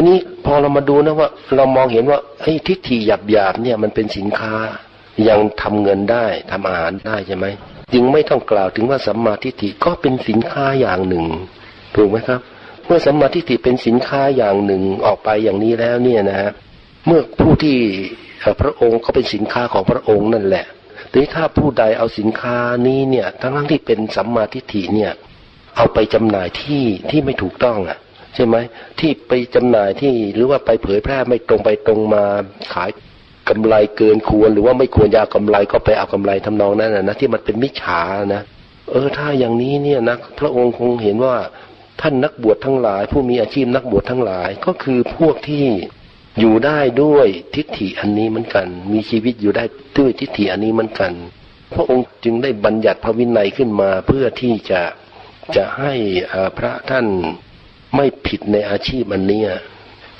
ทีนี้พอเรามาดูนะว่า เรามองเห็นว่าไอ้ทิฏฐิหยาบหยาบเนี่ยมันเป็นสินค้ายังทำเงินได้ทำอาหารได้ใช่ไหมจึงไม่ต้องกล่าวถึงว่าสัมมาทิฏฐิก็เป็นสินค้าอย่างหนึ่ง ถูกไหมครับ เมื่อสัมมาทิฏฐิเป็นสินค้าอย่างหนึ่งออกไปอย่างนี้แล้วเนี่ยนะฮะเมื่อผู้ที่พระองค์เขาเป็นสินค้าของพระองค์นั่นแหละทีนี้ถ้าผู้ใดเอาสินค้านี้เนี่ยทั้งที่เป็นสัมมาทิฏฐิเนี่ย เอาไปจำหน่ายที่ที่ไม่ถูกต้องอะ ใช่ไหมที่ไปจำหน่ายที่หรือว่าไปเผยแพร่ไม่ตรงไปตรงมาขายกำไรเกินควร หรือว่าไม่ควรจะเอากำไรก็ไปเอากำไรทำนองนั้นนะที่มันเป็นมิจฉานะเออถ้าอย่างนี้เนี่ยนะพระองค์คงเห็นว่าท่านนักบวชทั้งหลาย ผู้มีอาชีพนักบวชทั้งหลายก็คือพวกที่อยู่ได้ด้วยทิฏฐิอันนี้เหมือนกัน มีชีวิตอยู่ได้ด้วยทิฏฐิอันนี้เหมือนกัน พระองค์จึงได้บัญญัติพระวินัยขึ้นมาเพื่อที่จะจะให้พระท่าน ไม่ผิดในอาชีพอันนี้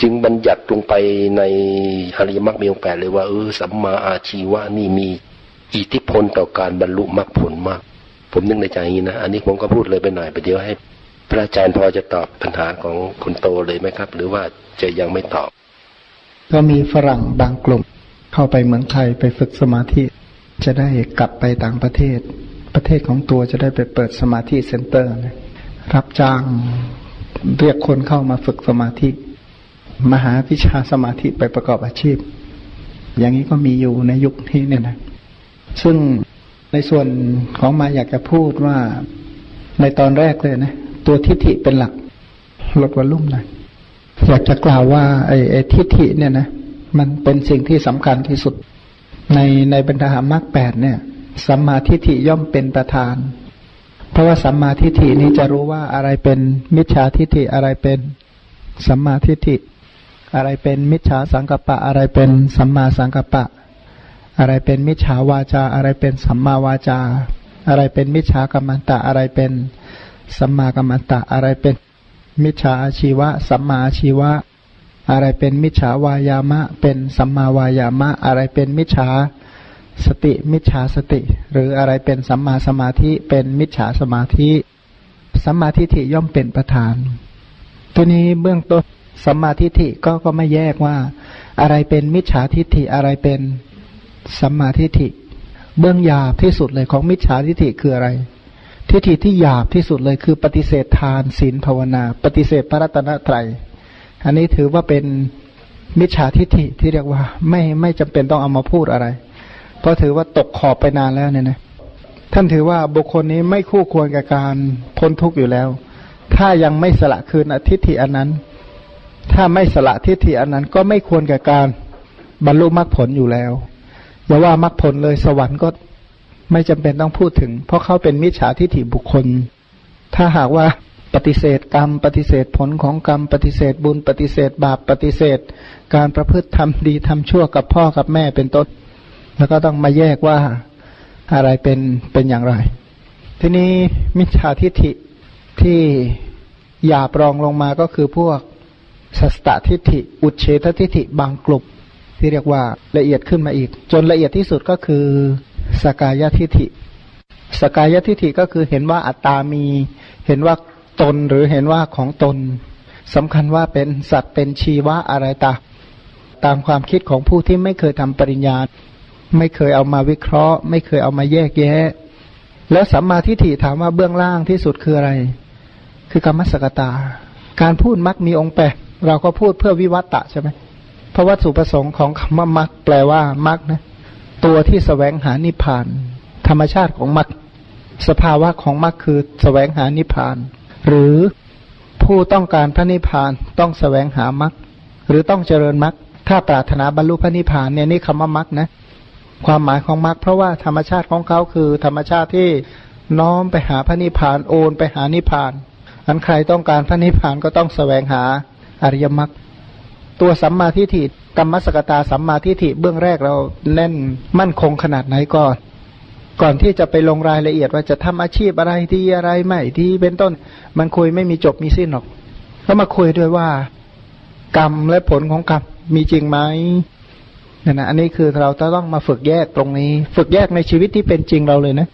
จึงบัญญัติลงไปในอริยมรรคมีองค์แปดเลยว่าเออสัมมาอาชีวะนี่มีอิทธิพลต่อการบรรลุมรรคผลมาก ผมนึกในใจนี้นะ อันนี้ผมก็พูดเลยไปหน่อยไปเดี๋ยวให้ พระอาจารย์พอจะตอบปัญหาของคุณโตเลยไหมครับ หรือว่าจะยังไม่ตอบ ก็มีฝรั่งบางกลุ่ม เข้าไปเมืองไทยไปฝึกสมาธิ จะได้กลับไปต่างประเทศ ประเทศของตัวจะได้ไปเปิดสมาธิเซ็นเตอร์ รับจ้าง เรียกคนเข้ามาฝึกสมาธิ มหาวิชาสมาธิไปประกอบอาชีพ อย่างนี้ก็มีอยู่ในยุคนี้เนี่ยนะ ซึ่งในส่วนของมาอยากจะพูดว่าในตอนแรกเลยนะ ตัวทิฏฐิเป็นหลักลดวอลุ่มหน่อยอยากจะกล่าวว่าไอ้ไอ้ทิฏฐิเนี่ยนะมันเป็นสิ่งที่สำคัญที่สุด ในในบรรดามรรคแปดเนี่ยสัมมาทิฏฐิย่อมเป็นประธาน ราะว่าสัมมาทิฏฐินี้จะรู้ว่าอะไรเป็นมิจฉาทิฏฐิอะไรเป็นสัมมาทิฏฐิ อะไรเป็นมิจฉาสังกปะ อะไรเป็นสัมมาสังกปะ อะไรเป็นมิจฉาวาจา อะไรเป็นสัมมาวาจา อะไรเป็นมิจฉากรรมตะ อะไรเป็นสัมมากรรมตะ อะไรเป็นมิจฉาอาชีวะ สัมมาอาชีวะ อะไรเป็นมิจฉาวายามะ เป็นสัมมาวายามะ อะไรเป็นมิจฉา สติมิจฉาสติ หรืออะไรเป็นสัมมาสมาธิเป็นมิจฉาสมาธิสัมมาทิฏฐิย่อมเป็นประธาน ตัวนี้เบื้องต้นสัมมาทิฏฐิก็ก็ไม่แยกว่า อะไรเป็นมิจฉาทิฏฐิอะไรเป็นสัมมาทิฏฐิ เบื้องหยาบที่สุดเลยของมิจฉาทิฏฐิคืออะไร ทิฏฐิที่หยาบที่สุดเลยคือปฏิเสธทานศีลภาวนา ปฏิเสธพระรัตนตรัยอันนี้ถือว่าเป็นมิจฉาทิฏฐิที่เรียกว่า ไม่ไม่จำเป็นต้องเอามาพูดอะไร เพราะถือว่าตกขอบไปนานแล้วเนี่ยนะท่านถือว่าบุคคลนี้ไม่คู่ควรกับการพ้นทุกข์อยู่แล้ว ถ้ายังไม่สละคืนอทิฏฐิอันนั้น ถ้าไม่สละทิฏฐิอันนั้น ก็ไม่ควรแก่การบรรลุมรรคผลอยู่แล้วอย่าว่ามรรคผลเลยสวรรค์ก็ไม่จำเป็นต้องพูดถึง เพราะเขาเป็นมิจฉาทิฏฐิบุคคล ถ้าหากว่าปฏิเสธกรรม ปฏิเสธผลของกรรม ปฏิเสธบุญ ปฏิเสธบาป ปฏิเสธ การประพฤติทำดีทำชั่วกับพ่อกับแม่เป็นต้น แล้วก็ต้องมาแยกว่าอะไรเป็นเป็นอย่างไร ทีนี้มิจฉาทิฏฐิที่หยาบรองลงมาก็คือพวกสัสตทิฏฐิ อุเฉททิฏฐิบางกลุ่มที่เรียกว่าละเอียดขึ้นมาอีก จนละเอียดที่สุดก็คือสกายทิฏฐิ สกายทิฏฐิก็คือเห็นว่าอัตตามี เห็นว่าตนหรือเห็นว่าของตนสำคัญว่าเป็นสัตว์เป็นชีวะอะไรตาตามความคิดของผู้ที่ไม่เคยทำปริญญา ไม่เคยเอามาวิเคราะห์ ไม่เคยเอามาแยกแยะ แล้วสัมมาทิฏฐิถามว่าเบื้องล่างที่สุดคืออะไร คือกรรมสกตา การพูดมักมีองค์แปดเราก็พูดเพื่อวิวัตตะใช่ไหมเพราะวัตถุประสงค์ของคำว่ามักแปลว่ามักนะ ตัวที่สแสวงหานิพพาน ธรรมชาติของมักสภาวะของมักคือสแสวงหานิพพาน หรือผู้ต้องการพระนิพพานต้องสแสวงหามักหรือต้องเจริญมักถ้าปรารถนาบรรลุพระนิพพานเนี่ยนี่คำว่ามักนะ ความหมายของมักเพราะว่าธรรมชาติของเขาคือ ธรรมชาติที่น้อมไปหาพระนิพพานโอนไปหานิพพาน อันใครต้องการพระนิพพานก็ต้องสแสวงหาอริยมรรคตัวสัมมาทิฏฐิกรรมสกตาสัมมาทิฏฐิเบื้องแรกเราแน่นมั่นคงขนาดไหนก่อน ก่อนที่จะไปลงรายละเอียดว่าจะทำอาชีพอะไรที่อะไรไม่ที่เป็นต้น มันคุยไม่มีจบมีสิ้นหรอก ก็มาคุยด้วยว่า กรรมและผลของกรรมมีจริงไหม นี่นะอันนี้คือเราต้องมาฝึกแยกตรงนี้ ฝึกแยกในชีวิตที่เป็นจริงเราเลยนะ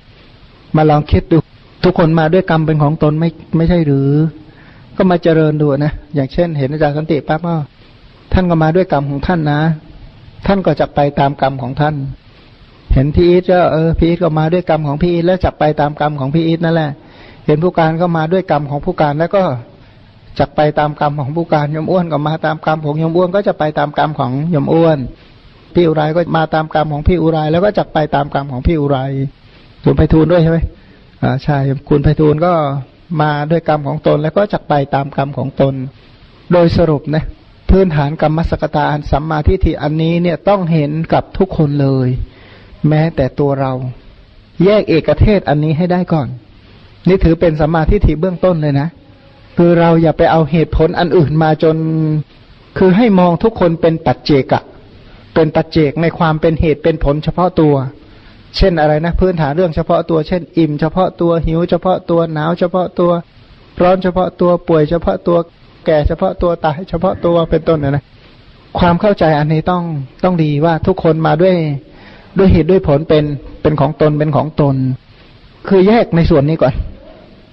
มาลองคิดดู ทุกคนมาด้วยกรรมเป็นของตนไม่ไม่ใช่หรือ ก็มาเจริญดูนะ อย่างเช่น เห็นอาจารย์สันติปั๊บก็ท่านก็มาด้วยกรรมของท่านนะ ท่านก็จะไปตามกรรมของท่าน เห็นพี่อีทก็เออพี่อีทก็มาด้วยกรรมของพี่อีทแล้วจับไปตามกรรมของพี่อีทนั่นแหละ เห็นผู้การก็มาด้วยกรรมของผู้การแล้วก็จักไปตามกรรมของผู้การยมอ้วนก็มาตามกรรมของยมอ้วนก็จะไปตามกรรมของยมอ้วน พี่อุไรก็มาตามกรรมของพี่อุไรแล้วก็จักไปตามกรรมของพี่อุไรคุณไพฑูรย์ด้วยใช่ไหมอ่าใช่คุณไพฑูรย์ก็มาด้วยกรรมของตน แล้วก็จักไปตามกรรมของตน โดยสรุปนะพื้นฐานกรรมสกตาอันสัมมาทิฏฐิอันนี้เนี่ยต้องเห็นกับทุกคนเลย แม้แต่ตัวเรา แยกเอกเทศอันนี้ให้ได้ก่อน นี่ถือเป็นสัมมาทิฏฐิเบื้องต้นเลยนะคือเราอย่าไปเอาเหตุผลอันอื่นมาจน คือให้มองทุกคนเป็นปัจเจกะ เป็นปัจเจกในความเป็นเหตุเป็นผลเฉพาะตัว เช่นอะไรนะ พื้นฐานเรื่องเฉพาะตัว เช่น อิ่มเฉพาะตัวหิวเฉพาะตัวหนาวเฉพาะตัว ร้อนเฉพาะตัวป่วยเฉพาะตัวแก่เฉพาะตัวตายเฉพาะตัวเป็นต้นนะนะความเข้าใจอันนี้ต้องต้องดีว่าทุกคนมาด้วยด้วยเหตุด้วยผลเป็นเป็นของตนเป็นของตน คือแยกในส่วนนี้ก่อน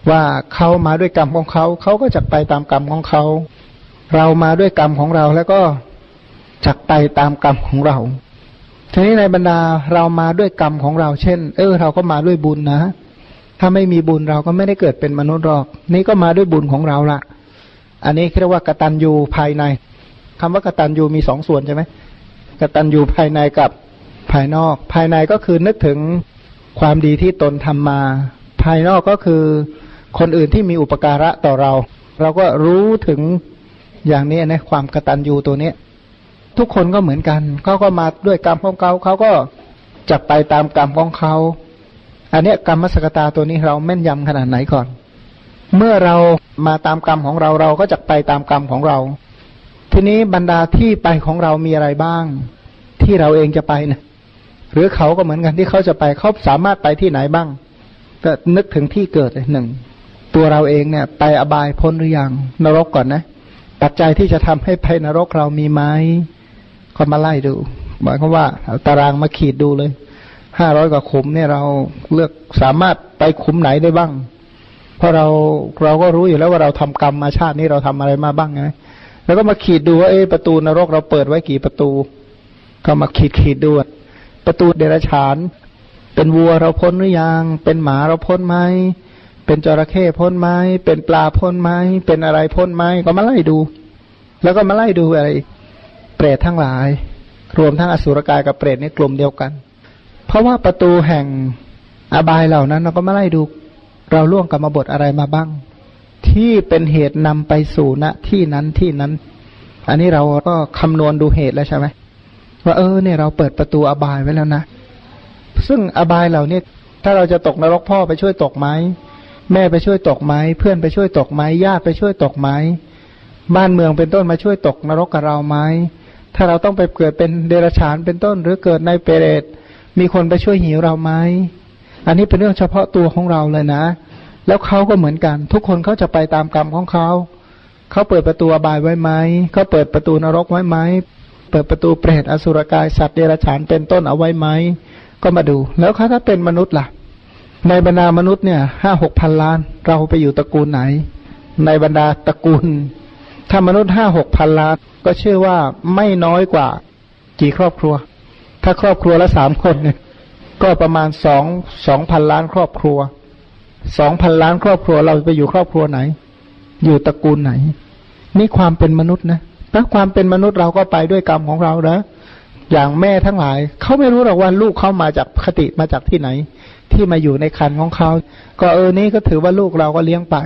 ว่าเขามาด้วยกรรมของเขาเขาก็จะไปตามกรรมของเขา เรามาด้วยกรรมของเราแล้วก็ จักไปตามกรรมของเรา ทีนี้ในบรรดาเรามาด้วยกรรมของเรา เช่น เออ เราก็มาด้วยบุญนะ ถ้าไม่มีบุญเราก็ไม่ได้เกิดเป็นมนุษย์หรอก นี่ก็มาด้วยบุญของเราละอันนี้เรียกว่ากตัญญูภายในคำว่ากตัญญูมีสองส่วนใช่ไหมกตัญญูภายในกับภายนอก ภายในก็คือนึกถึงความดีที่ตนทำมา ภายนอกก็คือคนอื่นที่มีอุปการะต่อเรา เราก็รู้ถึงอย่างนี้นะความกตัญญูตัวเนี้ย ทุกคนก็เหมือนกัน เขาก็มาด้วยกรรมของเขาเขาก็จะไปตามกรรมของเขา อันนี้กรรมมสกตาตัวนี้เราแม่นยำขนาดไหนก่อน เมื่อเรามาตามกรรมของเราเราก็จะไปตามกรรมของเรา ทีนี้บรรดาที่ไปของเรามีอะไรบ้าง ที่เราเองจะไปนะหรือเขาก็เหมือนกันที่เขาจะไปเขาสามารถไปที่ไหนบ้างก็นึกถึงที่เกิดหนึ่งตัวเราเองเนี่ย ไปอบายพ้นหรือยังนรกก่อนนะปัจจัยที่จะทำให้ไปนรกเรามีไหม ก็มาไล่ดูหมายความว่าเอาตารางมาขีดดูเลยห้าร้อยกว่าขุมเนี่ยเราเลือกสามารถไปขุมไหนได้บ้าง เพราะเราเราก็รู้อยู่แล้วว่าเราทำกรรมมาชาตินี้เราทำอะไรมาบ้างไงแล้วก็มาขีดดูว่าเออประตูนรกเราเปิดไว้กี่ประตู ก็มาขีดขีดดูประตูเดรัจฉาน เป็นวัวเราพ้นหรือยังเป็นหมาเราพ้นไหมเป็นจระเข้พ้นไหมเป็นปลาพ้นไหมเป็นอะไรพ้นไหมก็มาไล่ดู แล้วก็มาไล่ดูอะไรเป รตทั้งหลาย รวมทั้งอสุรกายกับเปรตในกลุ่มเดียวกัน เพราะว่าประตูแห่งอบายเหล่านั้น เราก็มาไล่ดูเราล่วงกรรมบทอะไรมาบ้าง ที่เป็นเหตุนำไปสู่ณที่นั้นที่นั้น อันนี้เราก็คำนวณดูเหตุแล้วใช่ไหมว่าเออเนี่ยเราเปิดประตูอบายไว้แล้วนะ ซึ่งอบายเหล่านี้ถ้าเราจะตกนรกพ่อไปช่วยตกไหมแม่ไปช่วยตกไหมเพื่อนไปช่วยตกไหมญาติไปช่วยตกไหมบ้านเมืองเป็นต้นมาช่วยตกนรกกับเราไหม ถ้าเราต้องไปเกิดเป็นเดรัจฉานเป็นต้น หรือเกิดในเปรตมีคนไปช่วยหิวเราไหมอันนี้เป็นเรื่องเฉพาะตัวของเราเลยนะ แล้วเขาก็เหมือนกัน ทุกคนเขาจะไปตามกรรมของเขาเขาเปิดประตูอบายไว้ไหมเขาเปิดประตูนรกไว้ไหมเปิดประตูเปรตอสุรกายสัตว์เดรัจฉานเป็นต้นเอาไว้ไหมก็มาดู แล้วเขาถ้าเป็นมนุษย์ล่ะ ในบรรดามนุษย์เนี่ยห้าหกพันล้าน เราไปอยู่ตระกูลไหน ในบรรดาตระกูล ถ้ามนุษย์ห้าหกพันล้านก็เชื่อว่าไม่น้อยกว่ากี่ครอบครัว ถ้าครอบครัวละสามคนเนี่ยก็ประมาณสองสองพันล้านครอบครัวสองพันล้านครอบครัวเราไปอยู่ครอบครัวไหน อยู่ตระกูลไหน นี่ความเป็นมนุษย์นะถ้าความเป็นมนุษย์เราก็ไปด้วยกรรมของเรานะอย่างแม่ทั้งหลายเขาไม่รู้หรอกว่าลูกเขามาจากคติมาจากที่ไหน ที่มาอยู่ในคันของเขา ก็เออนี่ก็ถือว่าลูกเราก็เลี้ยงไป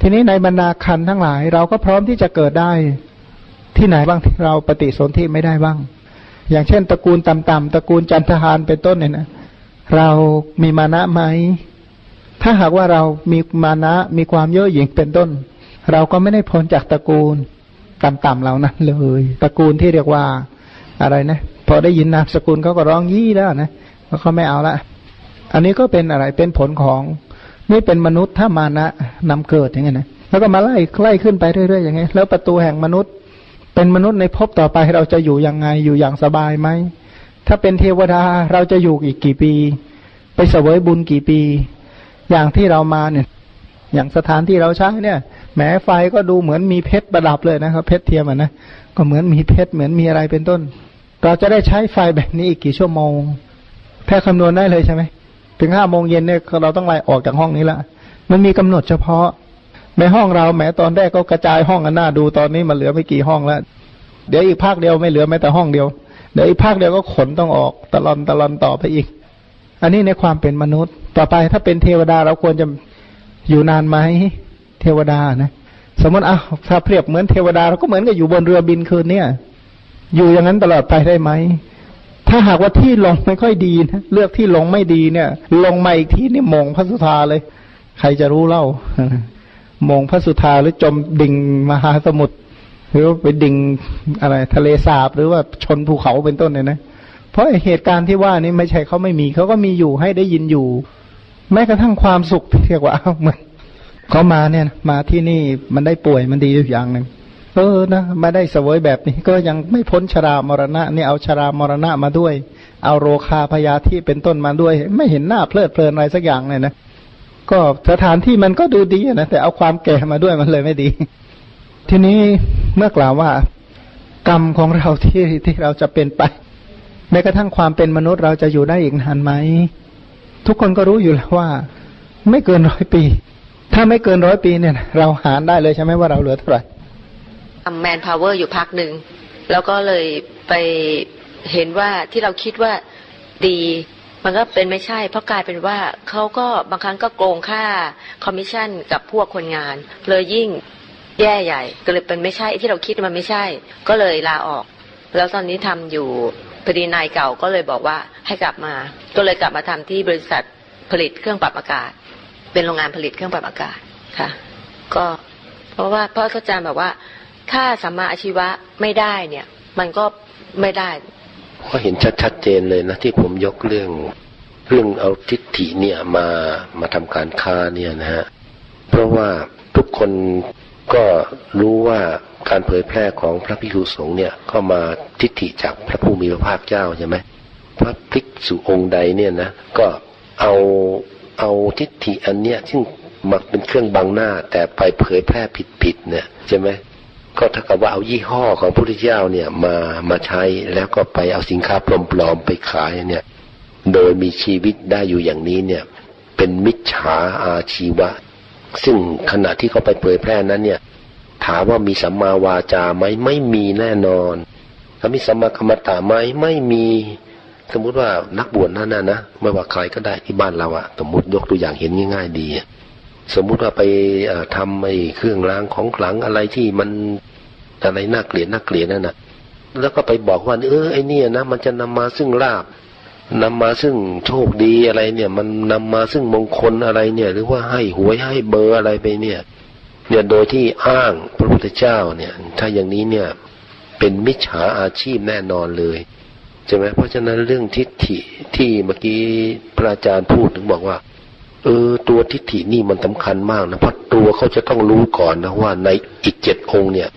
ทีนี้ในบรรดาคันทั้งหลาย เราก็พร้อมที่จะเกิดได้ที่ไหนบ้างที่เราปฏิสนธิไม่ได้บ้าง อย่างเช่น ตระกูลต่ำๆตระกูลจันทหารเป็นต้นเนี่ยนะเรามีมานะไหมถ้าหากว่าเรามีมานะมีความเย่อหยิ่งเป็นต้น เราก็ไม่ได้พ้นจากตระกูลต่ำๆเหล่านั้นเลย ตระกูลที่เรียกว่าอะไรนะพอได้ยินนามสกุลเขาก็ร้องยี่แล้วนะเขาไม่เอาละ อันนี้ก็เป็นอะไรเป็นผลของ นี่เป็นมนุษย์ถ้ามานะนำเกิดอย่างเงี้ยนะแล้วก็มาไล่ไล่ขึ้นไปเรื่อยๆอย่างเงี้ยแล้วประตูแห่งมนุษย์ เป็นมนุษย์ในภพต่อไปเราจะอยู่ยังไงอยู่อย่างสบายไหมถ้าเป็นเทวดาเราจะอยู่อีกกี่ปี ไปเสวยบุญกี่ปี อย่างที่เรามาเนี่ย อย่างสถานที่เราใช้เนี่ยแม้ไฟก็ดูเหมือนมีเพชรประดับเลยนะครับ เพชรเทียมอะนะก็เหมือนมีเพชรเหมือนมีอะไรเป็นต้น เราจะได้ใช้ไฟแบบนี้อีกกี่ชั่วโมงแค่คำนวณได้เลยใช่ไหม ถึงห้าโมงเย็นเนี่ยเราต้องไล่ออกจากห้องนี้ละมันมีกำหนดเฉพาะในห้องเราแม้ตอนแรกก็กระจายห้องกันหน้าดูตอนนี้มันเหลือไม่กี่ห้องแล้ว เดี๋ยวอีกภาคเดียวไม่เหลือแม้แต่ห้องเดียวเดี๋ยวอีกภาคเดียวก็ขนต้องออกตะลอนตะลอนต่อไปอีก อันนี้ในความเป็นมนุษย์ ต่อไปถ้าเป็นเทวดาเราควรจะอยู่นานไหมเทวดานะ สมมติอะถ้าเปรียบเหมือนเทวดาเราก็เหมือนกับอยู่บนเรือบินคืนเนี่ย อยู่อย่างนั้นตลอดไปได้ไหม ถ้าหากว่าที่ลงไม่ค่อยดีนะเลือกที่ลงไม่ดีเนี่ย ลงมาอีกทีนี่มงพระสุธาเลย ใครจะรู้เล่ามงพระสุธาหรือจมดิ่งมหาสมุทรหรือไปดิ่งอะไร ทะเลสาบหรือว่าชนภูเขาเป็นต้นเนี่ยนะเพราะเหตุการณ์ที่ว่านี้ไม่ใช่เขาไม่มีเขาก็มีอยู่ให้ได้ยินอยู่ แม้กระทั่งความสุขเรียกว่าเหมือนเขามาเนี่ยมาที่นี่มันได้ป่วยมันดีอย่างหนึ่ง เออนะมาได้สวยแบบนี้ก็ยังไม่พ้นชรามรณะนี่เอาชรามรณะมาด้วย เอาโรคาพยาธิเป็นต้นมาด้วย ไม่เห็นหน้าเพลิดเพลินอะไรสักอย่างเลยนะก็สถานที่มันก็ดูดีนะแต่เอาความแก่มาด้วยมันเลยไม่ดี ทีนี้เมื่อกล่าวว่า กรรมของเราที่ที่เราจะเป็นไปแม้กระทั่งความเป็นมนุษย์เราจะอยู่ได้อีกนานไหมทุกคนก็รู้อยู่แล้วว่า ไม่เกินร้อยปี ถ้าไม่เกินร้อยปีเนี่ย เราหารได้เลยใช่ไหมว่าเราเหลือเท่าไหร่ manpower อยู่พักหนึ่ง แล้วก็เลยไปเห็นว่าที่เราคิดว่าดีมันก็เป็นไม่ใช่ เพราะกลายเป็นว่าเขาก็บางครั้งก็โกงค่าคอมมิชชั่นกับพวกคนงาน เลยยิ่งแย่ใหญ่ ก็เลยเป็นไม่ใช่ที่เราคิดมันไม่ใช่ ก็เลยลาออก แล้วตอนนี้ทำอยู่พอดีนายเก่าก็เลยบอกว่าให้กลับมา ก็เลยกลับมาทำที่บริษัทผลิตเครื่องปรับอากาศ เป็นโรงงานผลิตเครื่องปรับอากาศค่ะ ก็เพราะว่าพราะอาจารย์แบบว่า ถ้าสัมมาอาชีวะไม่ได้เนี่ย มันก็ไม่ได้ก็เห็นชัดชัดเจนเลยนะที่ผมยกเรื่องเรื่องเอาทิฏฐิเนี่ยมามาทำการค้าเนี่ยนะฮะเพราะว่าทุกคนก็รู้ว่าการเผยแพร่ของพระพิคุสงฆ์เนี่ยก็มาทิฏฐิจากพระผู้มีพระภาคเจ้าใช่ไหมพระภิกษุองค์ใดเนี่ยนะก็เอาเอาทิฏฐิอันเนี้ยซึ่งมาเป็นเครื่องบังหน้าแต่ไปเผยแพร่ผิดๆเนี่ยใช่ไหม ก็ถ้ากับว่าเอายี่ห้อของพระพุทธเจ้าเนี่ยมามาใช้แล้วก็ไปเอาสินค้าปลอมๆไปขายเนี่ย โดยมีชีวิตได้อยู่อย่างนี้เนี่ย เป็นมิจฉาอาชีวะ ซึ่งขณะที่เขาไปเผยแพร่นั้นเนี่ย ถามว่ามีสัมมาวาจาไหมไม่มีแน่นอนถ้ามีสัมมาคมตาไหมไม่มีสมมุติว่านักบวชนั่นนะนะไม่ว่าใครก็ได้ที่บ้านเราอะสมมติยกตัวอย่างเห็นง่าย ๆ ดี สมมุติว่าไปทำไอ้เครื่องรางของขลังอะไรที่มัน อะไรน่าเกลียดน่าเกลียดนั่นนะแล้วก็ไปบอกว่าเออไอ้นี่นะมันจะนำมาซึ่งลาบนำมาซึ่งโชคดีอะไรเนี่ย มันนำมาซึ่งมงคลอะไรเนี่ย หรือว่าให้หวยให้เบอร์อะไรไปเนี่ย เนี่ยโดยที่อ้างพระพุทธเจ้าเนี่ย ถ้าอย่างนี้เนี่ย เป็นมิจฉาอาชีพแน่นอนเลยใช่ไหมเพราะฉะนั้นเรื่องทิฏฐิที่เมื่อกี้พระอาจารย์พูดถึงบอกว่า เออตัวทิฏฐินี่มันสาคัญมากนะเพราะตัวเขาจะต้องรู้ก่อนนะว่าในอีกเจ็ดองค์เนี่ย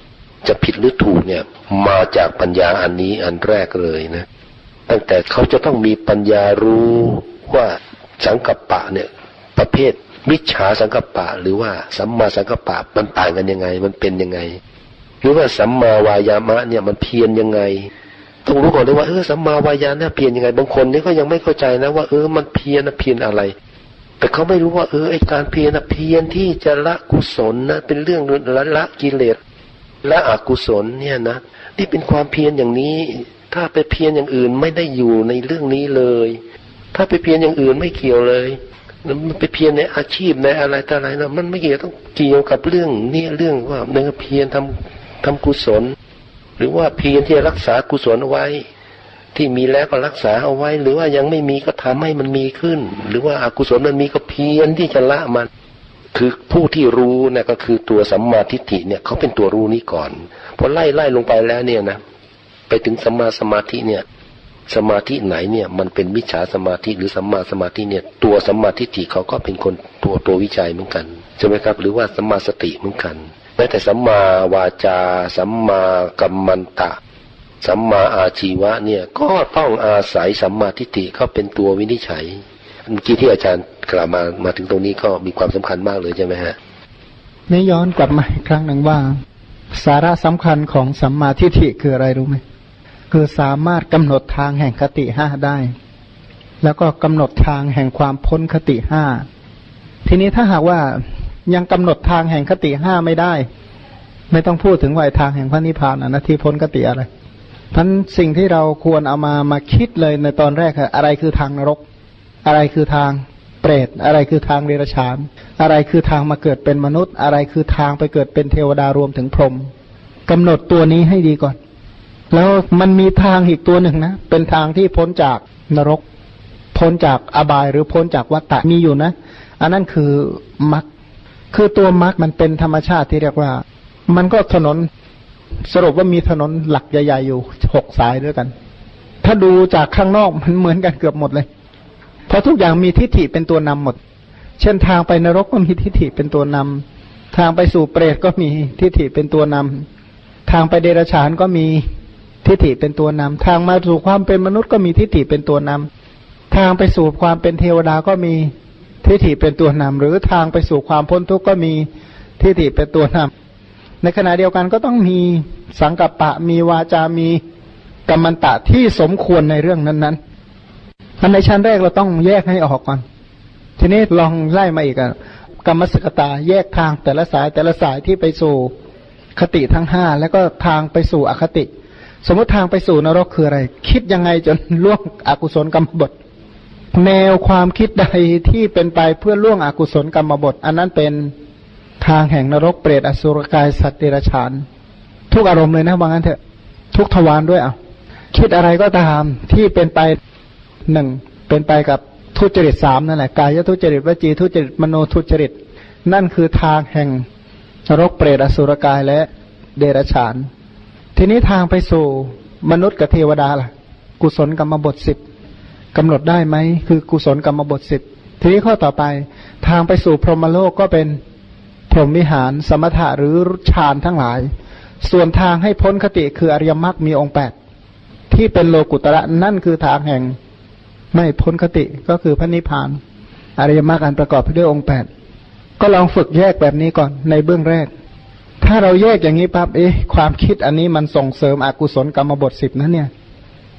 จะผิดหรือถูกเนี่ยมาจากปัญญาอันนี้อันแรกเลยนะตั้งแต่เขาจะต้องมีปัญญารู้ว่าสังกัปปะเนี่ยประเภทมิจฉาสังกัปปะ หรือว่าสัมมาสังกัปปะมันต่างกันยังไง มันเป็นยังไง หรือว่าสัมมาวายามะเนี่ยมันเพียรยังไงต้องรู้ก่อนเลยว่าเออสัมมาวายานี่ยเพียรยังไง บางคนนี่ก็ยังไม่เข้าใจนะว่าเออมันเพียรนะเพียรอะไร แต่เขาไม่รู้ว่าเออไอการเพียรนะเพียรที่จะละกุศลนะเป็นเรื่องละละกิเลส และอกุศลเนี่ยนะนี่เป็นความเพียรอย่างนี้ ถ้าไปเพียรอย่างอื่นไม่ได้อยู่ในเรื่องนี้เลย ถ้าไปเพียรอย่างอื่นไม่เกี่ยวเลยมันไปเพียรในอาชีพในอะไรต่ออะไรนะมันไม่เกี่ยวต้องเกี่ยวกับเรื่องนี่เรื่องว่าเนื้อเพียรทำทำกุศล หรือว่าเพียรที่จะรักษากุศลเอาไว้ ที่มีแล้วก็รักษาเอาไว้ หรือว่ายังไม่มีก็ทำให้มันมีขึ้น หรือว่าอากุศลมันมีก็เพียรที่จะละมัน คือผู้ที่รู้นะก็คือตัวสัมมาทิฏฐิเนี่ยเขาเป็นตัวรู้นี้ก่อนพอไล่ไล่ลงไปแล้วเนี่ยนะไปถึงสัมมาสมาธิเนี่ย สมาธิไหนเนี่ย มันเป็นมิจฉาสมาธิหรือสัมมาสมาธิเนี่ย ตัวสัมมาทิฏฐิเขาก็เป็นคนตัวตัววิจัยเหมือนกันใช่ไหมครับ หรือว่าสัมมาสติเหมือนกันแม้แต่สัมมาวาจา สัมมากัมมันตะ สัมมาอาชีวะเนี่ยก็ต้องอาศัยสัมมาทิฏฐิเขาเป็นตัววินิจฉัยเมื่อกี้ที่อาจารย์ กล่าวมามาถึงตรงนี้ก็มีความสำคัญมากเลยใช่ไหมฮะนี่ย้อนกลับมาอีกครั้งหนึ่งว่า สาระสำคัญของสัมมาทิฏฐิคืออะไรรู้ไหมคือสามารถกำหนดทางแห่งคติห้าได้ แล้วก็กำหนดทางแห่งความพ้นคติห้าทีนี้ถ้าหากว่ายังกำหนดทางแห่งคติห้าไม่ได้ ไม่ต้องพูดถึงว่าทางแห่งพระนิพพานนะที่พ้นคติอะไรพันสิ่งที่เราควรเอามามาคิดเลยในตอนแรกคืออะไรคือทางนรก อะไรคือทาง เปรต อะไรคือทางเดรัจฉาน อะไรคือทางมาเกิดเป็นมนุษย์ อะไรคือทางไปเกิดเป็นเทวดารวมถึงพรหมกำหนดตัวนี้ให้ดีก่อน แล้วมันมีทางอีกตัวหนึ่งนะ เป็นทางที่พ้นจากนรก พ้นจากอบายหรือพ้นจากวัฏฏะมีอยู่นะ อันนั้นคือมรรคคือตัวมรรคมันเป็นธรรมชาติที่เรียกว่า มันก็ถนนสรุปว่ามีถนนหลักใหญ่ ๆ อยู่หกสายด้วยกัน ถ้าดูจากข้างนอกมันเหมือนกันเกือบหมดเลย ราะทุกอย่างมีทิฏฐิเป็นตัวนำหมด เช่นทางไปนรกก็มีทิฏฐิเป็นตัวนำทางไปสู่เปรตก็มีทิฏฐิเป็นตัวนำทางไปเดรัจฉานก็มีทิฏฐิเป็นตัวนำทางมาสู่ความเป็นมนุษย์ก็มีทิฏฐิเป็นตัวนำทางไปสู่ความเป็นเทวดาก็มีทิฏฐิเป็นตัวนำหรือทางไปสู่ความพ้นทุกข์ก็มีทิฏฐิเป็นตัวนำในขณะเดียวกันก็ต้องมีสังกัปปะมีวาจามีกรรมันตะที่สมควรในเรื่องนั้นๆ อันในชั้นแรกเราต้องแยกให้ออกก่อน ทีนี้ลองไล่มาอีกอะกรรมสกตาแยกทางแต่ละสายแต่ละสายที่ไปสู่คติทั้งห้าแล้วก็ทางไปสู่อคติ สมมติทางไปสู่นรกคืออะไร คิดยังไงจนล่วงอกุศลกรรมบท แนวความคิดใดที่เป็นไปเพื่อล่วงอกุศลกรรมบท อันนั้นเป็นทางแห่งนรกเปรตอสุรกายสัตว์เดรัจฉาน ทุกอารมณ์เลยนะว่างั้นเถอะ ทุกทวารด้วยอะคิดอะไรก็ตามที่เป็นไป หนึ่งเป็นไปกับทุจริตสามนั่นแหละกายทุจริตวจีทุจริตมโนทุจริต นั่นคือทางแห่งรกเปรตอสุรกายและเดรัจฉาน ทีนี้ทางไปสู่มนุษย์กับเทวดาล่ะ กุศลกรรมบทสิบกำหนดได้ไหมคือกุศลกรรมบทสิบทีนี้ข้อต่อไป ทางไปสู่พรหมโลกก็เป็นพรหมวิหาร สมถะหรือฌานทั้งหลาย ส่วนทางให้พ้นคติคืออริยมรรคมีองค์แปดที่เป็นโลกุตระนั่นคือทางแห่ง ไม่พ้นคติก็คือพระนิพพานอริยมรรคอันประกอบไปด้วยองค์แปดก็ลองฝึกแยกแบบนี้ก่อนในเบื้องแรก ถ้าเราแยกอย่างนี้ปั๊บเอ๊ะความคิดอันนี้มันส่งเสริมอกุศลกรรมบทสิบนะเนี่ย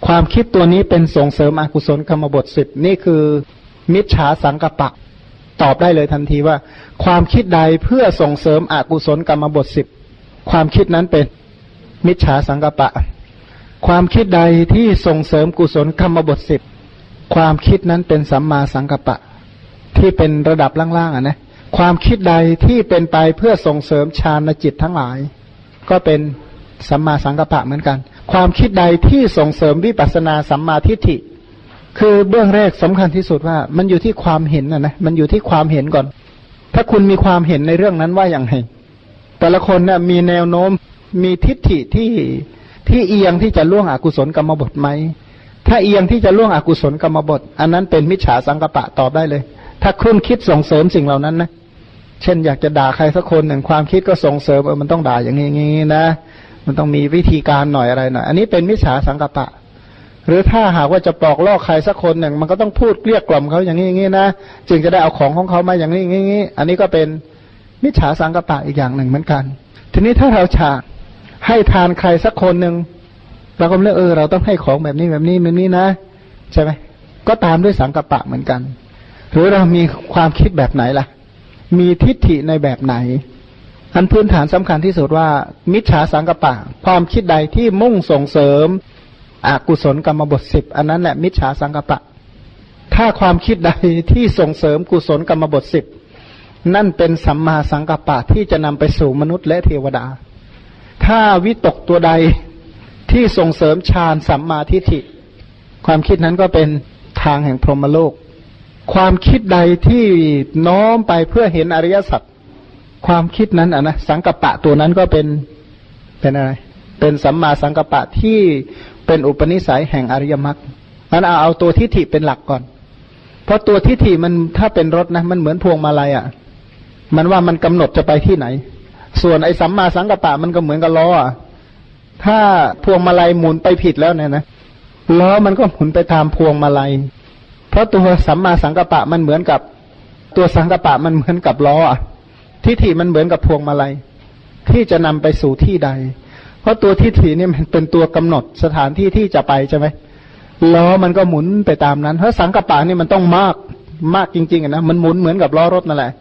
ความคิดตัวนี้เป็นส่งเสริมอกุศลกรรมบทสิบนี่คือ มิจฉาสังกปะตอบได้เลยทันทีว่า ความคิดใดเพื่อส่งเสริมอกุศลกรรมบทสิบความคิดนั้นเป็นมิจฉาสังกปะ ความคิดใดที่ส่งเสริมกุศลกรรมบทสิบ ความคิดนั้นเป็นสัมมาสังกัปปะ ที่เป็นระดับล่างๆอะนะความคิดใดที่เป็นไปเพื่อส่งเสริมฌานจิตทั้งหลาย ก็เป็นสัมมาสังกัปปะเหมือนกัน ความคิดใดที่ส่งเสริมวิปัสสนาสัมมาทิฏฐิ คือเบื้องแรกสำคัญที่สุดว่า มันอยู่ที่ความเห็นนะนะมันอยู่ที่ความเห็นก่อน ถ้าคุณมีความเห็นในเรื่องนั้นว่าอย่างไรแต่ละคนเนี่ยมีแนวโน้มมีทิฏฐิที่ที่เอียงที่จะล่วงอกุศลกรรมบทไหม ถ้าเอียงที่จะล่วงอกุศลกรรมบท อันนั้นเป็นมิจฉาสังกปะตอบได้เลย ถ้าคุณคิดส่งเสริมสิ่งเหล่านั้นนะเช่นอยากจะด่าใครสักคนหนึ่งความคิดก็ส่งเสริมเออมันต้องด่าอย่างนี้นะ มันต้องมีวิธีการหน่อยอะไรหน่อย อันนี้เป็นมิจฉาสังกปะ หรือถ้าหากว่าจะปลอกลอกใครสักคนหนึ่งมันก็ต้องพูดเกลี้ยกล่อมเขาอย่างนี้อย่างนี้นะจึงจะได้เอาของของเขามาอย่างนี้อย่างนี้ อันนี้ก็เป็นมิจฉาสังกปะอีกอย่างหนึ่งเหมือนกัน ทีนี้ถ้าเราฉากให้ทานใครสักคนหนึ่ง เราก็เลือกเออเราต้องให้ของแบบนี้แบบนี้แบบนี้นะ ใช่ไหมก็ตามด้วยสังกปะเหมือนกัน หรือเรามีความคิดแบบไหนล่ะ มีทิฏฐิในแบบไหน อันพื้นฐานสำคัญที่สุดว่า มิจฉาสังกปะ ความคิดใดที่มุ่งส่งเสริมอกุศลกรรมบทสิบอันนั้นแหละมิจฉาสังกปะ ถ้าความคิดใดที่ส่งเสริมกุศลกรรมบทสิบนั่นเป็นสัมมาสังกปะที่จะนำไปสู่มนุษย์และเทวดา ถ้าวิตกตัวใด ที่ส่งเสริมฌานสัมมาทิฏฐิ ความคิดนั้นก็เป็นทางแห่งพรหมโลก ความคิดใดที่น้อมไปเพื่อเห็นอริยสัจความคิดนั้นอะนะสังกปะตัวนั้นก็เป็นเป็นอะไร เป็นสัมมาสังกปะที่เป็นอุปนิสัยแห่งอริยมรรคมันเอาเอาตัวทิฏฐิเป็นหลักก่อน เพราะตัวทิฏฐิมันถ้าเป็นรถนะ มันเหมือนพวงมาลัยอะ มันว่ามันกำหนดจะไปที่ไหน ส่วนไอ้สัมมาสังกปะมันก็เหมือนกับล้ออะ ถ้าพวงมาลัยหมุนไปผิดแล้วเนี่ยนะล้อมันก็หมุนไปตามพวงมาลัย เพราะตัวสัมมาสังกปะมันเหมือนกับ ตัวสังกปะมันเหมือนกับล้ออะทิฏฐิมันเหมือนกับพวงมาลัย ที่จะนำไปสู่ที่ใด เพราะตัวทิฏฐิเนี่ยมันเป็นตัวกำหนดสถานที่ที่จะไปใช่ไหมล้อมันก็หมุนไปตามนั้น เพราะสังกปะนี่มันต้องมากมากจริงๆนะมันหมุนเหมือนกับล้อรถนั่นแหละ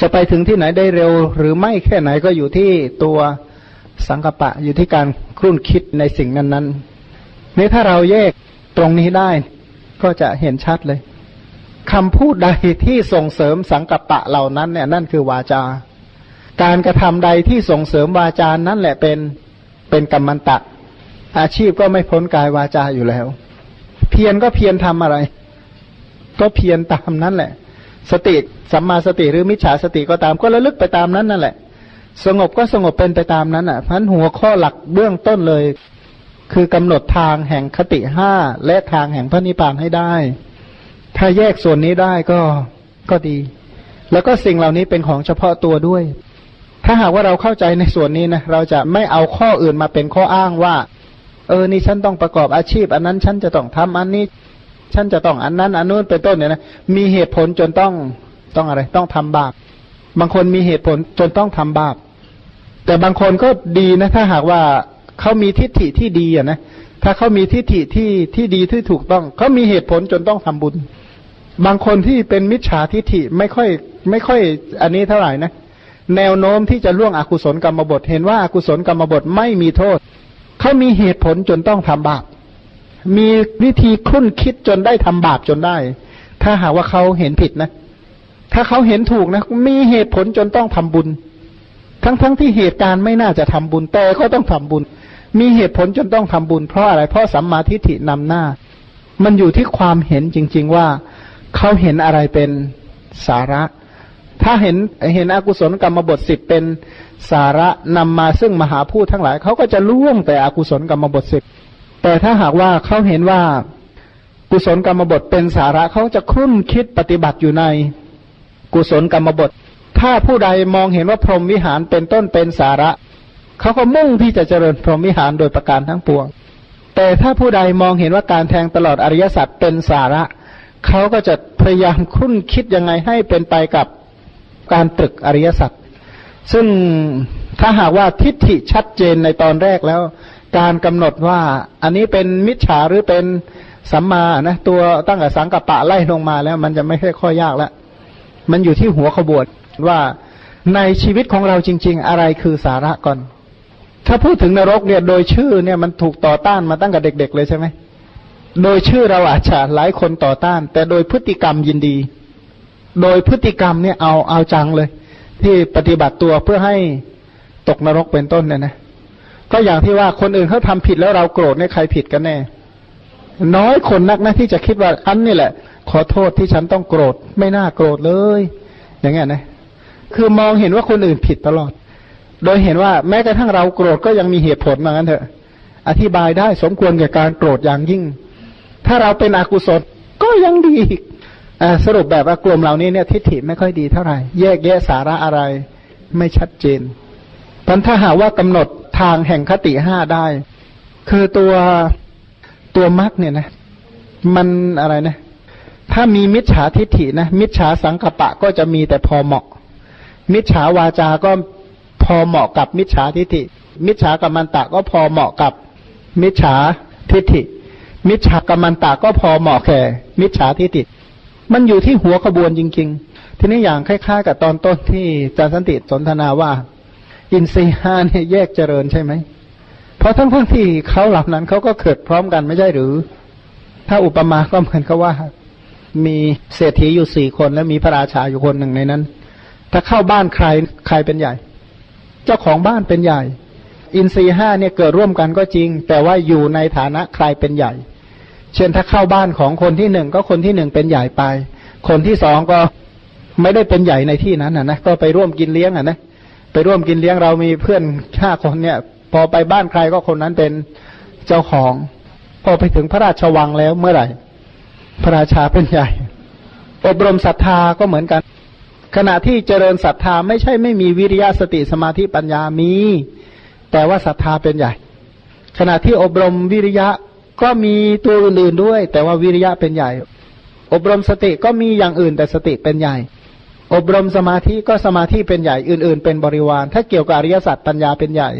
จะไปถึงที่ไหนได้เร็ว หรือไม่แค่ไหนก็อยู่ที่ตัว สังกปะอยู่ที่การครุ่นคิดในสิ่งนั้นๆนี่ถ้าเราแยกตรงนี้ได้ ก็จะเห็นชัดเลยคำพูดใดที่ส่งเสริมสังกัปปะเหล่านั้นเนี่ยนั่นคือวาจา การกระทำใดที่ส่งเสริมวาจานั่นแหละเป็นเป็นกรรมันตะ อาชีพก็ไม่พ้นกายวาจาอยู่แล้ว เพียรก็เพียรทำอะไร ก็เพียรตามนั้นแหละ สติสัมมาสติหรือมิจฉาสติก็ตามก็ระลึกไปตามนั้นนั่นแหละ สงบก็สงบเป็นไปตามนั้นอะพันหัวข้อหลักเบื้องต้นเลย คือกำหนดทางแห่งคติห้าและทางแห่งพระนิพพานให้ได้ ถ้าแยกส่วนนี้ได้ก็ก็ดี แล้วก็สิ่งเหล่านี้เป็นของเฉพาะตัวด้วย ถ้าหากว่าเราเข้าใจในส่วนนี้นะเราจะไม่เอาข้ออื่นมาเป็นข้ออ้างว่า เออนี่ฉันต้องประกอบอาชีพ อันนั้นฉันจะต้องทำอันนี้ ฉันจะต้องอันนั้นอันนู้นเป็นต้นเนี่ยนะมีเหตุผลจนต้องต้องอะไร ต้องทำบาปบางคนมีเหตุผลจนต้องทำบาป แต่บางคนก็ดีนะ ถ้าหากว่าเขามีทิฏฐิที่ดีอะนะถ้าเขามีทิฏฐิที่ที่ดีที่ถูกต้องเขามีเหตุผลจนต้องทำบุญ บางคนที่เป็นมิจฉาทิฏฐิไม่ค่อยไม่ค่อยอันนี้เท่าไหร่นะแนวโน้มที่จะล่วงอกุศลกรรมบท เห็นว่าอากุศลกรรมบทไม่มีโทษเขามีเหตุผลจนต้องทำบาปมีวิธีคุ้นคิดจนได้ทำบาปจนได้ ถ้าหากว่าเขาเห็นผิดนะ ถ้าเขาเห็นถูกนะ มีเหตุผลจนต้องทำบุญ ทั้งๆทที่เหตุการณ์ไม่น่าจะทำบุญแต่ก็ต้องทำบุญ มีเหตุผลจนต้องทำบุญเพราะอะไร เพราะสัมมาทิฏฐินำหน้า มันอยู่ที่ความเห็นจริง ๆว่าเขาเห็นอะไรเป็นสาระ ถ้าเห็นเห็นอกุศลกรรมบทสิบเป็นสาระนำมาซึ่งมหาพูดทั้งหลายเขาก็จะล่วงแต่อกุศลกรรมบทสิบแต่ถ้าหากว่าเขาเห็นว่ากุศลกรรมบทเป็นสาระเขาจะคุ้นคิดปฏิบัติอยู่ในกุศลกรรมบท ถ้าผู้ใดมองเห็นว่าพรหมวิหารเป็นต้นเป็นสาระ เขาก็มุ่งที่จะเจริญพรหมวิหารโดยประการทั้งปวง แต่ถ้าผู้ใดมองเห็นว่าการแทงตลอดอริยสัจเป็นสาระ เขาก็จะพยายามคุ้นคิดยังไงให้เป็นไปกับการตรึกอริยสัจซึ่งถ้าหากว่าทิฏฐิชัดเจนในตอนแรกแล้ว การกำหนดว่าอันนี้เป็นมิจฉาหรือเป็นสัมมานะตัวตั้งแต่สังกัปปะไล่ลงมาแล้ว มันจะไม่ใช่ข้อยากแล้ว มันอยู่ที่หัวขบวน ว่าในชีวิตของเราจริง ๆ อะไรคือสาระก่อน ถ้าพูดถึงนรกเนี่ยโดยชื่อเนี่ยมันถูกต่อต้านมาตั้งแต่เด็ก ๆ เลยใช่ไหมโดยชื่อเราอาจจะหลายคนต่อต้าน แต่โดยพฤติกรรมยินดี โดยพฤติกรรมเนี่ยเอาเอาจังเลย ที่ปฏิบัติตัวเพื่อให้ตกนรกเป็นต้นเนี่ยนะ ก็อย่างที่ว่าคนอื่นเขาทาผิดแล้วเราโกรธเนี่ยใครผิดกันแน่ น้อยคนนักนะที่จะคิดว่าอันนี่แหละ ขอโทษที่ฉันต้องโกรธ ไม่น่าโกรธเลย อย่างเงี้ยนะ คือมองเห็นว่าคนอื่นผิดตลอด โดยเห็นว่าแม้กระทั่งเราโกรธก็ยังมีเหตุผลมางั้นเถอะ อธิบายได้สมควรแก่การโกรธอย่างยิ่ง ถ้าเราเป็นอกุศลก็ยังดีสรุปแบบว่ากลุ่มเหล่านี้เนี่ยทิฏฐิไม่ค่อยดีเท่าไหร่ แยกแยะสาระอะไรไม่ชัดเจนพันถ้าหาว่ากำหนดทางแห่งคติห้าได้ คือตัวตัวมรรคเนี่ยนะ มันอะไรนะ ถ้ามีมิจฉาทิฏฐินะ มิจฉาสังกปะก็จะมีแต่พอเหมาะ มิจฉาวาจาก็พอเหมาะกับมิจฉาทิฏฐิ มิจฉากัมมันตะก็พอเหมาะกับมิจฉาทิฏฐิ มิจฉากรรมันตาก็พอเหมาะแค่มิจฉาทิฏฐิ มันอยู่ที่หัวขบวนจริง ๆ ทีนี้อย่างคล้ายๆ กับตอนต้นที่จารสันติสนทนาว่า อินทรีห้าเนี่ยแยกเจริญใช่ไหมเพราะทั้งทั้งที่เขาเหล่านั้นเขาก็เกิดพร้อมกันไม่ใช่หรือ ถ้าอุปมาก็เหมือนกับว่า มีเศรษฐีอยู่สี่คนแล้วมีพระราชาอยู่คนหนึ่งในนั้น ถ้าเข้าบ้านใครใครเป็นใหญ่ เจ้าของบ้านเป็นใหญ่ อินทรีห้าเนี่ยเกิดร่วมกันก็จริง แต่ว่าอยู่ในฐานะใครเป็นใหญ่ เช่นถ้าเข้าบ้านของคนที่หนึ่งก็คนที่หนึ่งเป็นใหญ่ไป คนที่สองก็ไม่ได้เป็นใหญ่ในที่นั้นนะนะก็ไปร่วมกินเลี้ยงอะนะไปร่วมกินเลี้ยงเรามีเพื่อนห้าคนเนี่ย พอไปบ้านใครก็คนนั้นเป็นเจ้าของ พอไปถึงพระราชวังแล้วเมื่อไหร่ พระราชาเป็นใหญ่ อบรมศรัทธาก็เหมือนกัน ขณะที่เจริญศรัทธาไม่ใช่ไม่มีวิริยะสติสมาธิปัญญามี แต่ว่าศรัทธาเป็นใหญ่ ขณะที่อบรมวิริยะก็มีตัวอื่นๆด้วย แต่ว่าวิริยะเป็นใหญ่ อบรมสติก็มีอย่างอื่นแต่สติเป็นใหญ่ อบรมสมาธิก็สมาธิเป็นใหญ่อื่น ๆ เป็นบริวาร ถ้าเกี่ยวกับอริยสัจปัญญาเป็นใหญ่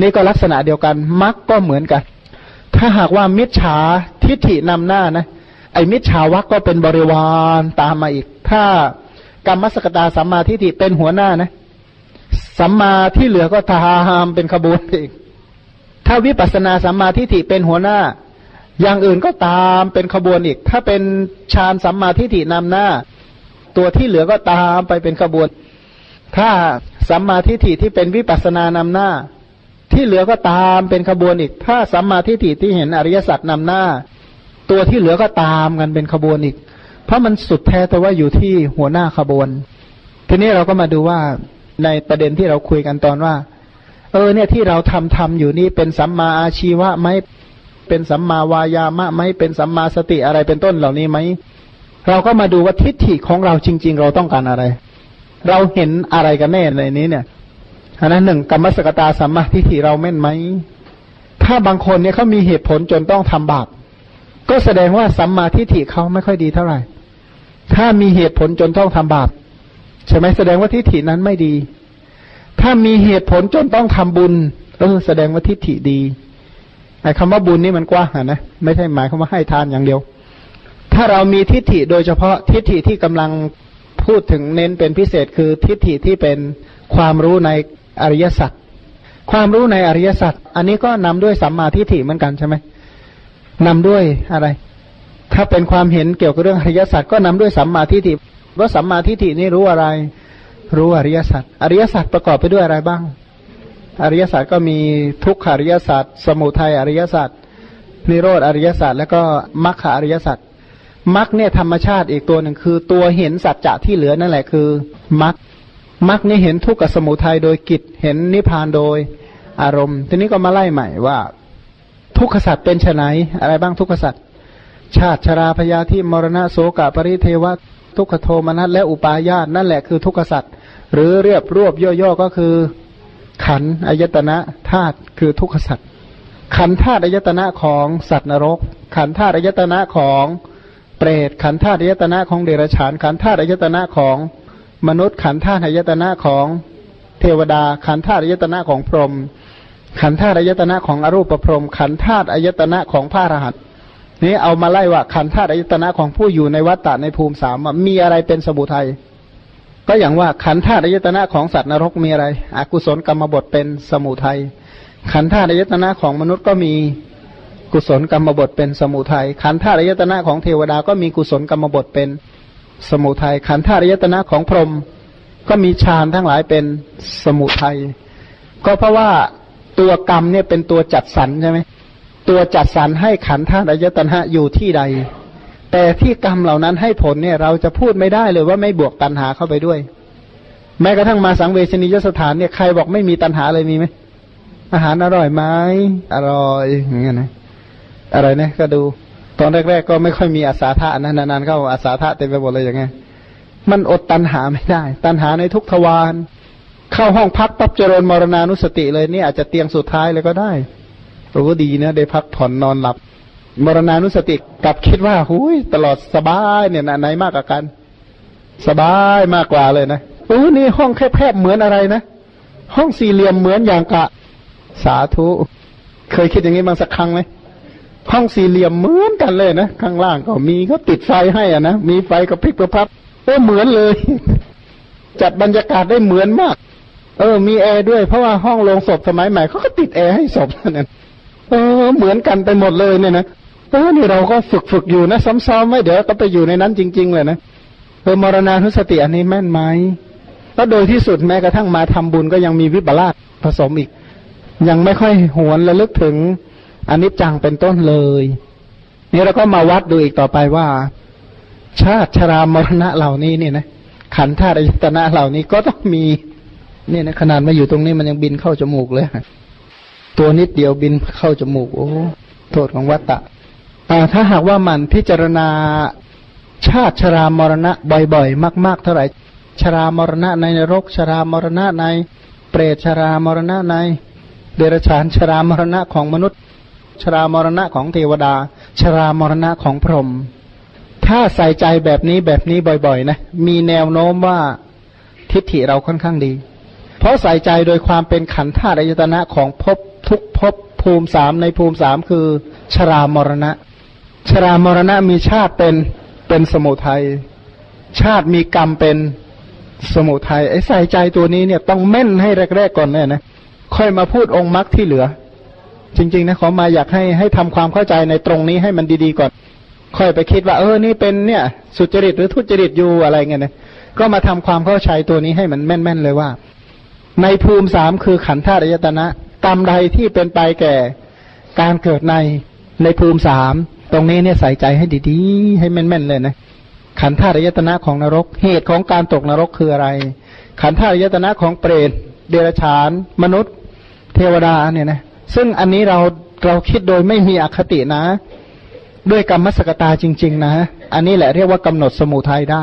นี่ก็ลักษณะเดียวกันมรรคก็เหมือนกัน ถ้าหากว่ามิจฉาทิฏฐินำหน้านะ ไอ้มิจฉาวักก็เป็นบริวารตามมาอีก ถ้า กรรมสกตาสัมมาทิฏฐิเป็นหัวหน้านะสัมมาที่เหลือก็ตามเป็นขบวนอีกถ้าวิปัสสนาสัมมาทิฏฐิเป็นหัวหน้า อย่างอื่นก็ตามเป็นขบวนอีก ถ้าเป็นฌานสัมมาทิฏฐินำหน้า ตัวที่เหลือก็ตามไปเป็นขบวน ถ้าสัมมาทิฏฐิที่เป็นวิปัสสนานำหน้า ที่เหลือก็ตามเป็นขบวนอีก ถ้าสัมมาทิฏฐิที่เห็นอริยสัจนำหน้า ตัวที่เหลือก็ตามกันเป็นขบวนอีก ราะมันสุดแท้แต่ว่าอยู่ที่หัวหน้าขบวน ทีนี้เราก็มาดูว่าในประเด็นที่เราคุยกันตอนว่า เออ เนี่ยที่เราทำทำอยู่นี่เป็นสัมมาอาชีวะไหมเป็นสัมมาวายามะไหมเป็นสัมมาสติอะไรเป็นต้นเหล่านี้ไหมเราก็มาดูว่าทิฏฐิของเราจริง ๆ เราต้องการอะไร เราเห็นอะไรกันแน่ในนี้เนี่ยอันนั้นหนึ่งกรรมสกตาสัมมาทิฏฐิเราแม่นไหมถ้าบางคนเนี่ยเขามีเหตุผลจนต้องทำบาปก็แสดงว่าสัมมาทิฏฐิเขาไม่ค่อยดีเท่าไหร่ ถ้ามีเหตุผลจนต้องทำบาปใช่ไหมแสดงว่าทิฏฐินั้นไม่ดี ถ้ามีเหตุผลจนต้องทำบุญเออแสดงว่าทิฏฐิดีไอ้คำว่าบุญนี่มันกว้างนะไม่ใช่หมายคำว่าให้ทานอย่างเดียว ถ้าเรามีทิฏฐิโดยเฉพาะทิฏฐิที่กำลังพูดถึงเน้นเป็นพิเศษคือทิฏฐิที่เป็นความรู้ในอริยสัจความรู้ในอริยสัจอันนี้ก็นำด้วยสัมมาทิฏฐิเหมือนกันใช่ไหมนำด้วยอะไร ถ้าเป็นความเห็นเกี่ยวกับเรื่องอริยสัจก็นำด้วยสัมมาทิฏฐิว่าสัมมาทิฏฐินี่รู้อะไร รู้อริยสัจอริยสัจประกอบไปด้วยอะไรบ้าง อริยสัจก็มีทุกขอริยสัจสมุทัยอริยสัจนิโรธอริยสัจแล้วก็มรรคอริยสัจมรรคเนี่ยธรรมชาติอีกตัวหนึ่งคือ ตัวเห็นสัจจะที่เหลือนั่นแหละคือมรรคมรรคนี่เห็นทุกขสมุทัยโดยกิจเห็นนิพพานโดยอารมณ์ ทีนี้ก็มาไล่ใหม่ว่า ทุกขสัจเป็นไฉนอะไรบ้างทุกขสัจ ชาติชราพยาธิมรณะโสกปริเทวะทุกขโทมนัสและอุปาญาตนั่นแหละคือทุกขสัตว์หรือเรียบรวบย่อๆก็คือ ขันอายตนะธาตุคือทุกขสัตว์ขันธาตุอายตนะของสัตว์นรก ขันธาตุอายตนะของเปรตขันธาตุอายตนะของเดรัจฉาน ขันธาตุอายตนะของมนุษย์ ขันธาตุอายตนะของเทวดา ขันธาตุอายตนะของพรหมขันธาตุอายตนะของอรูปพรหมขันธาตุอายตนะของพระอรหันต์ นี่เอามาไล่ว่าขันธาตุอายตนะของผู้อยู่ในวัฏฏะในภูมิสามมีอะไรเป็นสมุทัยก็อย่างว่าขันธาตุอายตนะของสัตว์นรกมีอะไรอกุศลกรรมบทเป็นสมุทัยขันธาตุอายตนะของมนุษย์ก็มีกุศลกรรมบทเป็นสมุทัยขันธาตุอายตนะของเทวดาก็มีกุศลกรรมบทเป็นสมุทัยขันธาตุอายตนะของพรหมก็มีฌานทั้งหลายเป็นสมุทัยก็เพราะว่าตัวกรรมเนี่ยเป็นตัวจัดสรรใช่ไหม ตัวจัดสรรให้ขันธ์ธาตุอายตนะอยู่ที่ใด แต่ที่กรรมเหล่านั้นให้ผลเนี่ย เราจะพูดไม่ได้เลยว่าไม่บวกตัณหาเข้าไปด้วย แม้กระทั่งมาสังเวชนียสถานเนี่ยใครบอกไม่มีตัณหาเลยมีไหมอาหารอร่อยไหมอร่อยอย่างเงี้ยนะอะไรเนี่ยก็ดู ตอนแรก ๆ ก็ไม่ค่อยมีอาสาทะนะนานๆก็อาสาทะเต็มไปหมดเลยอย่างเงี้ยมันอดตัณหาไม่ได้ ตัณหาในทุกทวารเข้าห้องพักปั๊บเจริญมรณานุสติเลยนี่อาจจะเตียงสุดท้ายเลยก็ได้ รู้ดีนะ ได้พักผ่อนนอนหลับ มรณานุสติกับคิดว่าหุยตลอดสบายเนี่ยไหนมากกว่ากัน สบายมากกว่าเลยนะโอ้นี่ห้องแคบๆเหมือนอะไรนะห้องสี่เหลี่ยมเหมือนอย่างกะ สาธุ เคยคิดอย่างนี้บางสักครั้งไหมห้องสี่เหลี่ยมเหมือนกันเลยนะข้างล่างก็มีก็ติดไฟให้อะนะมีไฟกับพริบกระพับเออเหมือนเลย จัดบรรยากาศได้เหมือนมาก เออ มีแอร์ด้วยเพราะว่าห้องโรงศพสมัยใหม่เขาก็ติดแอร์ให้ศพนั่น เออเหมือนกันไปหมดเลยเนี่ยนะเออนี่เราก็ฝึกฝึกอยู่นะ ซ้อมๆไว้เดี๋ยวก็ไปอยู่ในนั้นจริง ๆ เลยนะเออมรณานุสติอันนี้แม่นไหมแล้วโดยที่สุดแม้กระทั่งมาทำบุญก็ยังมีวิบลาสผสมอีก ยังไม่ค่อยหวนระลึกถึงอันิจจังเป็นต้นเลย นี่เราก็มาวัดดูอีกต่อไปว่า ชาติชรามรณะเหล่านี้เนี่ยนะขันธาตุอายตนะเหล่านี้ก็ต้องมี เนี่ยนะขนาดมาอยู่ตรงนี้มันยังบินเข้าจมูกเลย ตัวนิดเดียวบินเข้าจมูกโอ้โทษของวัตตะถ้าหากว่ามันพิจารณาชาติชรามรณะบ่อยๆ มาก ๆ เท่าไหร่ ชรามรณะในนรก ชรามรณะในเปรตชรามรณะใน เดรัจฉานชรามรณะของมนุษย์ ชรามรณะของเทวดา ชรามรณะของพรหมถ้าใส่ใจแบบนี้แบบนี้บ่อยๆนะมีแนวโน้มว่าทิฏฐิเราค่อนข้างดี เพราะใส่ใจโดยความเป็นขันธ์ธาตุอายตนะของภพ ทุกภพภูมิสามในภูมิสามคือ ชรามรณะ ชรามรณะมีชาติเป็นเป็นสมุทัยชาติมีกรรมเป็นสมุทัยไอ้ใส่ใจตัวนี้เนี่ยต้องแม่นให้แรกๆก่อนเนี่ยนะค่อยมาพูดองค์มรรคที่เหลือ จริง ๆ นะขอมาอยากให้ให้ทำความเข้าใจในตรงนี้ให้มันดีๆก่อน ค่อยไปคิดว่า เออนี่เป็นเนี่ย สุจริตหรือทุจริตอยู่อะไรเงี้ยนะก็มาทำความเข้าใจตัวนี้ให้มันแม่นๆเลยว่า ในภูมิสามคือขันธ์ธาตุยตนะ กรรมใดที่เป็นไปแก่ การเกิดในในภูมิสามตรงนี้เนี่ยใส่ใจให้ดีๆ ให้แม่นๆเลยนะขันธ์ธาตุยตนะของนรก เหตุของการตกนรกคืออะไร ขันธ์ธาตุยตนะของเปรตเดรัจฉาน มนุษย์ เทวดาเนี่ยนะซึ่งอันนี้เราเราคิดโดยไม่มีอคตินะ ด้วยกรรมสกตาจริง ๆ นะ อันนี้แหละเรียกว่ากำหนดสมุทัยได้